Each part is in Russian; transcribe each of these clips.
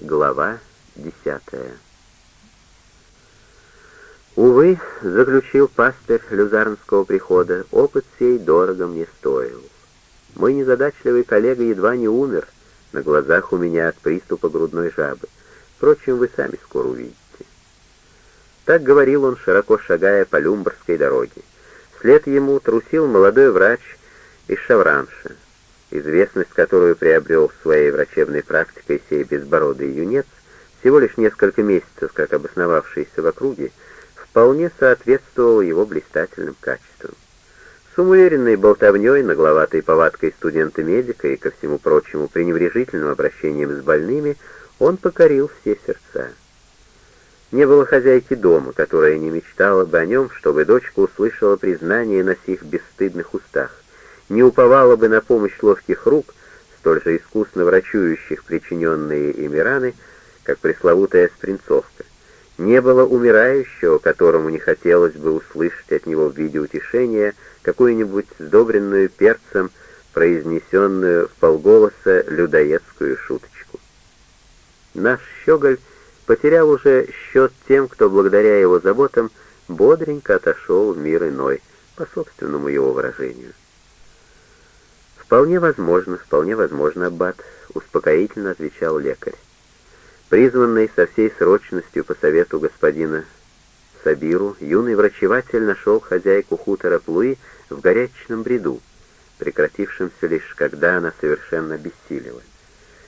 Глава десятая Увы, заключил пастырь люзарнского прихода, опыт сей дорого мне стоил. Мой незадачливый коллега едва не умер на глазах у меня от приступа грудной жабы. Впрочем, вы сами скоро увидите. Так говорил он, широко шагая по Люмбарской дороге. Вслед ему трусил молодой врач из Шавранша, известность которую приобрел своей врачебной практике сей безбородый юнец, всего лишь несколько месяцев как обосновавшийся в округе, вполне соответствовал его блистательным качествам. С умеренной болтовней, нагловатой повадкой студента-медика и, ко всему прочему, пренебрежительным обращением с больными, он покорил все сердца. Не было хозяйки дома, которая не мечтала бы о нем, чтобы дочка услышала признание на сих бесстыдных устах, не уповала бы на помощь ловких рук, столь же искусно врачующих причиненные ими раны, как пресловутая спринцовка. Не было умирающего, которому не хотелось бы услышать от него в виде утешения какую-нибудь сдобренную перцем, произнесенную в полголоса людоедскую шуточку. Наш щеголь потерял уже счет тем, кто благодаря его заботам бодренько отошел в мир иной, по собственному его выражению. «Вполне возможно, вполне возможно, Аббат», — успокоительно отвечал лекарь. Призванный со всей срочностью по совету господина Сабиру, юный врачеватель нашел хозяйку хутора Плуи в горячечном бреду, прекратившемся лишь когда она совершенно обессилила.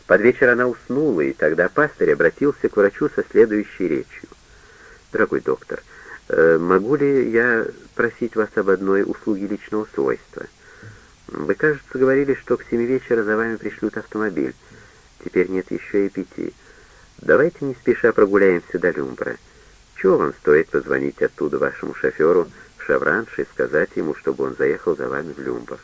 Под вечер она уснула, и тогда пастырь обратился к врачу со следующей речью. «Дорогой доктор, э, могу ли я просить вас об одной услуге личного свойства? Вы, кажется, говорили, что к семи вечера за вами пришлют автомобиль. Теперь нет еще и пяти. Давайте не спеша прогуляемся до Люмбра. Чего вам стоит позвонить оттуда вашему шоферу в Шавранш и сказать ему, чтобы он заехал за вами в Люмбр?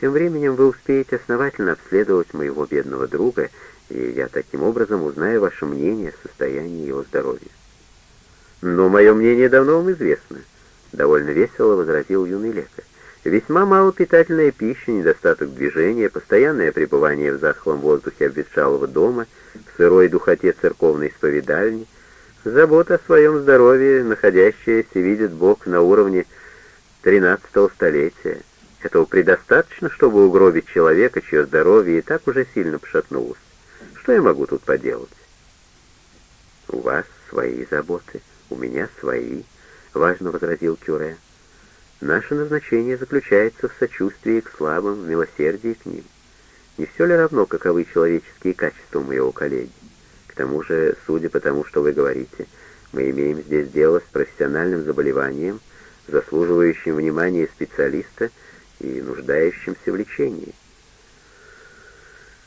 Тем временем вы успеете основательно обследовать моего бедного друга, и я таким образом узнаю ваше мнение о состоянии его здоровья. Но мое мнение давно вам известно, — довольно весело возразил юный лекарь. Весьма малопитательная пища, недостаток движения, постоянное пребывание в затхлом воздухе обветшалого дома, в сырой духоте церковной исповедальни, забота о своем здоровье, находящаяся, видит Бог, на уровне тринадцатого столетия. Этого предостаточно, чтобы угробить человека, чье здоровье и так уже сильно пошатнулось. Что я могу тут поделать? У вас свои заботы, у меня свои, — важно возразил Кюре. Наше назначение заключается в сочувствии к слабым, в милосердии к ним. Не все ли равно, каковы человеческие качества моего коллеги? К тому же, судя по тому, что вы говорите, мы имеем здесь дело с профессиональным заболеванием, заслуживающим внимания специалиста и нуждающимся в лечении.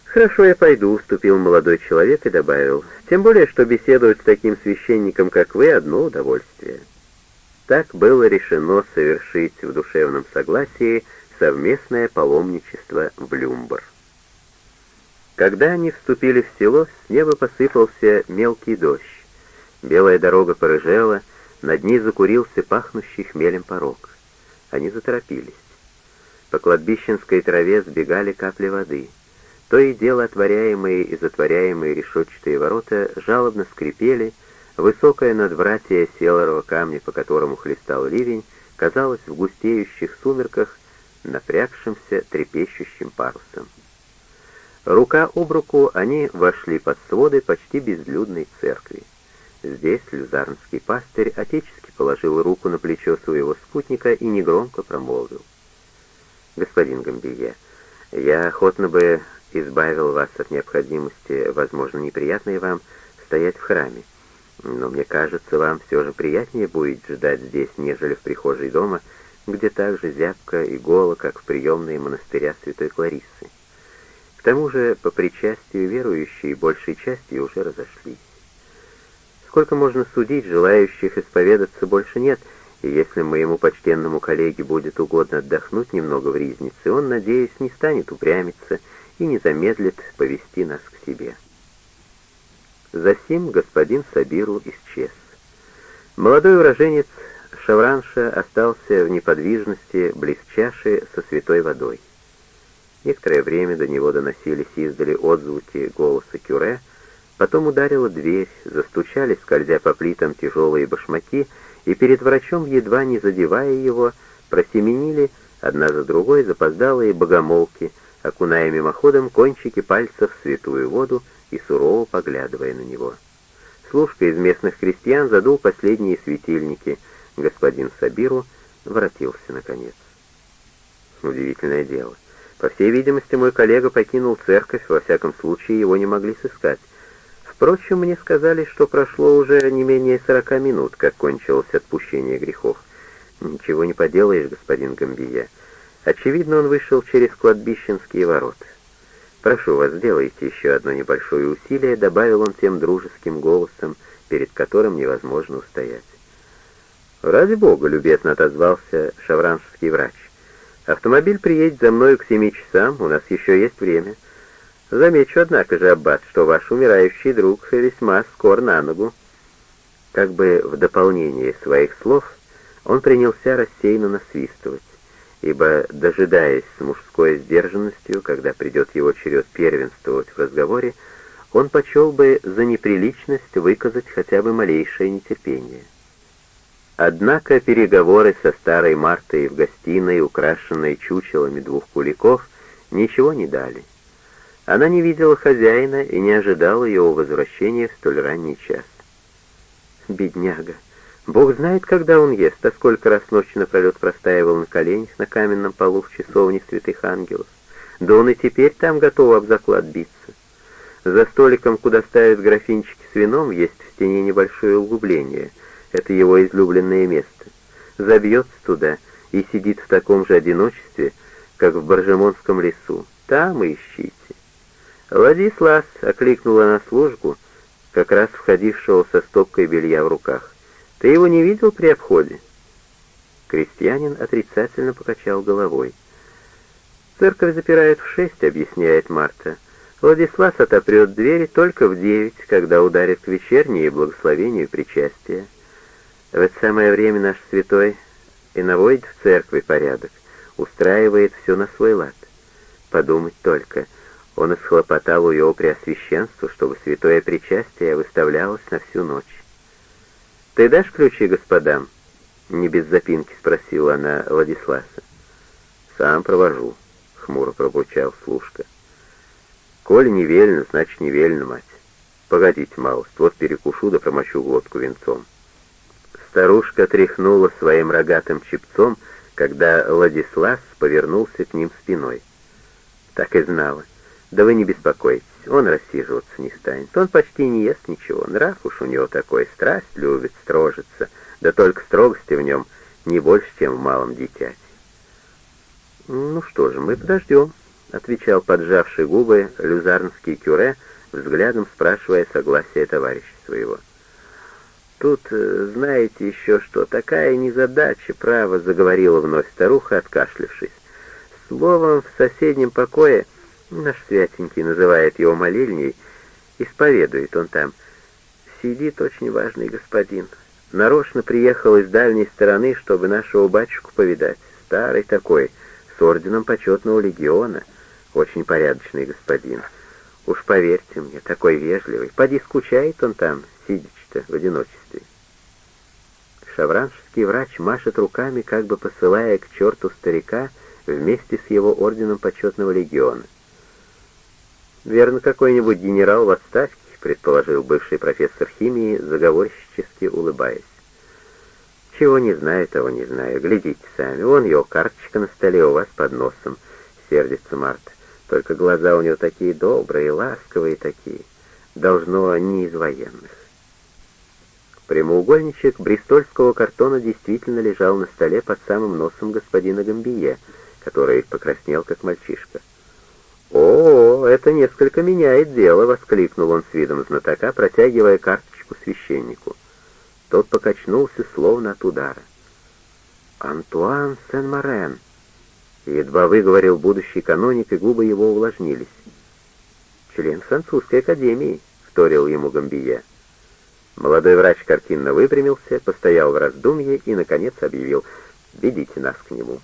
«Хорошо, я пойду», — уступил молодой человек и добавил, «тем более, что беседовать с таким священником, как вы, — одно удовольствие». Так было решено совершить в душевном согласии совместное паломничество в Люмбр. Когда они вступили в село, с неба посыпался мелкий дождь. Белая дорога порыжела, над ней закурился пахнущий хмелем порог. Они заторопились. По кладбищенской траве сбегали капли воды. То и дело отворяемые и затворяемые решетчатые ворота жалобно скрипели, Высокое надвратие селорого камня, по которому хлестал ливень, казалось в густеющих сумерках напрягшимся трепещущим парусом. Рука об руку они вошли под своды почти безлюдной церкви. Здесь люзарнский пастырь отечески положил руку на плечо своего спутника и негромко промолвил. «Господин Гамбие, я охотно бы избавил вас от необходимости, возможно, неприятной вам, стоять в храме. Но мне кажется, вам все же приятнее будет ждать здесь, нежели в прихожей дома, где так же зябко и голо, как в приемной монастыря Святой Клариссы. К тому же, по причастию верующие большей частью уже разошлись. Сколько можно судить, желающих исповедаться больше нет, и если моему почтенному коллеге будет угодно отдохнуть немного в Ризнице, он, надеюсь, не станет упрямиться и не замедлит повести нас к себе. Засим господин Сабиру исчез. Молодой уроженец Шавранша остался в неподвижности близ чаши со святой водой. Некоторое время до него доносились издали отзвуки голоса Кюре, Потом ударила дверь, застучали, скользя по плитам тяжелые башмаки, и перед врачом, едва не задевая его, просеменили одна за другой запоздалые богомолки, окуная мимоходом кончики пальцев в святую воду и сурово поглядывая на него. Служка из местных крестьян задул последние светильники. Господин Сабиру воротился наконец. Удивительное дело. По всей видимости, мой коллега покинул церковь, во всяком случае его не могли сыскать. Впрочем, мне сказали, что прошло уже не менее сорока минут, как кончилось отпущение грехов. Ничего не поделаешь, господин Гамбия. Очевидно, он вышел через кладбищенские ворота. «Прошу вас, сделайте еще одно небольшое усилие», — добавил он тем дружеским голосом, перед которым невозможно устоять. «Ради бога», — любезно отозвался шавранский врач. «Автомобиль приедет за мною к семи часам, у нас еще есть время». Замечу, однако же, Аббат, что ваш умирающий друг весьма скор на ногу. Как бы в дополнение своих слов, он принялся рассеянно насвистывать, ибо, дожидаясь с мужской сдержанностью, когда придет его черед первенствовать в разговоре, он почел бы за неприличность выказать хотя бы малейшее нетерпение. Однако переговоры со старой Мартой в гостиной, украшенной чучелами двух куликов, ничего не дали. Она не видела хозяина и не ожидала его возвращения в столь ранний час. Бедняга! Бог знает, когда он ест, а сколько раз ночью напролет простаивал на коленях на каменном полу в часовне святых ангелов. Да он и теперь там готов об заклад биться. За столиком, куда ставят графинчики с вином, есть в стене небольшое углубление. Это его излюбленное место. Забьется туда и сидит в таком же одиночестве, как в Боржемонском лесу. Там и ищите. «Владислав!» — окликнула на службу, как раз входившего со стопкой белья в руках. «Ты его не видел при обходе?» Крестьянин отрицательно покачал головой. «Церковь запирает в шесть», — объясняет Марта. «Владислав отопрет двери только в девять, когда ударит к вечерней и благословению причастия. В это самое время наш святой и наводит в церкви порядок, устраивает все на свой лад. Подумать только — он исхлопотал у его преосвященства, чтобы святое причастие выставлялось на всю ночь. «Ты дашь ключи господам?» — не без запинки спросила она Владисласа. «Сам провожу», — хмуро пробурчал служка. «Коли не велено, значит не велено, мать. Погодите, малость, вот перекушу да промочу глотку венцом». Старушка тряхнула своим рогатым чепцом, когда Владислав повернулся к ним спиной. Так и знала. Да вы не беспокойтесь, он рассиживаться не станет. Он почти не ест ничего, нрав уж у него такой, страсть любит, строжится, да только строгости в нем не больше, чем в малом дитяте. «Ну что же, мы подождем», — отвечал поджавший губы люзарнский кюре, взглядом спрашивая согласия товарища своего. «Тут, э, знаете еще что, такая незадача, право», — заговорила вновь старуха, откашлившись. «Словом, в соседнем покое...» Наш святенький называет его молельней, исповедует он там. Сидит очень важный господин. Нарочно приехал из дальней стороны, чтобы нашего батюшку повидать. Старый такой, с орденом почетного легиона. Очень порядочный господин. Уж поверьте мне, такой вежливый. Поди скучает он там, сидячи-то в одиночестве. Шавраншский врач машет руками, как бы посылая к черту старика вместе с его орденом почетного легиона. «Верно, какой-нибудь генерал в отставке», — предположил бывший профессор химии, заговорщически улыбаясь. «Чего не знаю, того не знаю. Глядите сами. Вон его карточка на столе у вас под носом», — сердится Март. «Только глаза у него такие добрые, ласковые такие. Должно не из военных». Прямоугольничек бристольского картона действительно лежал на столе под самым носом господина Гамбие, который покраснел, как мальчишка. «О, это несколько меняет дело!» — воскликнул он с видом знатока, протягивая карточку священнику. Тот покачнулся, словно от удара. «Антуан Сен-Морен!» Едва выговорил будущий каноник, и губы его увлажнились. «Член французской академии», — вторил ему Гамбия. Молодой врач картинно выпрямился, постоял в раздумье и, наконец, объявил «Ведите нас к нему».